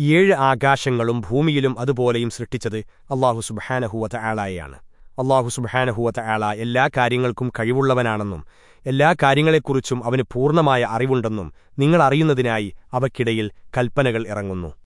ഏഴ് ആകാശങ്ങളും ഭൂമിയിലും അതുപോലെയും സൃഷ്ടിച്ചത് അള്ളാഹു സുബഹാനഹുവത ആളായാണ് അള്ളാഹു സുബഹാനഹുവത ആള എല്ലാ കാര്യങ്ങൾക്കും കഴിവുള്ളവനാണെന്നും എല്ലാ കാര്യങ്ങളെക്കുറിച്ചും അവന് പൂർണമായ അറിവുണ്ടെന്നും നിങ്ങൾ അറിയുന്നതിനായി അവക്കിടയിൽ കൽപ്പനകൾ ഇറങ്ങുന്നു.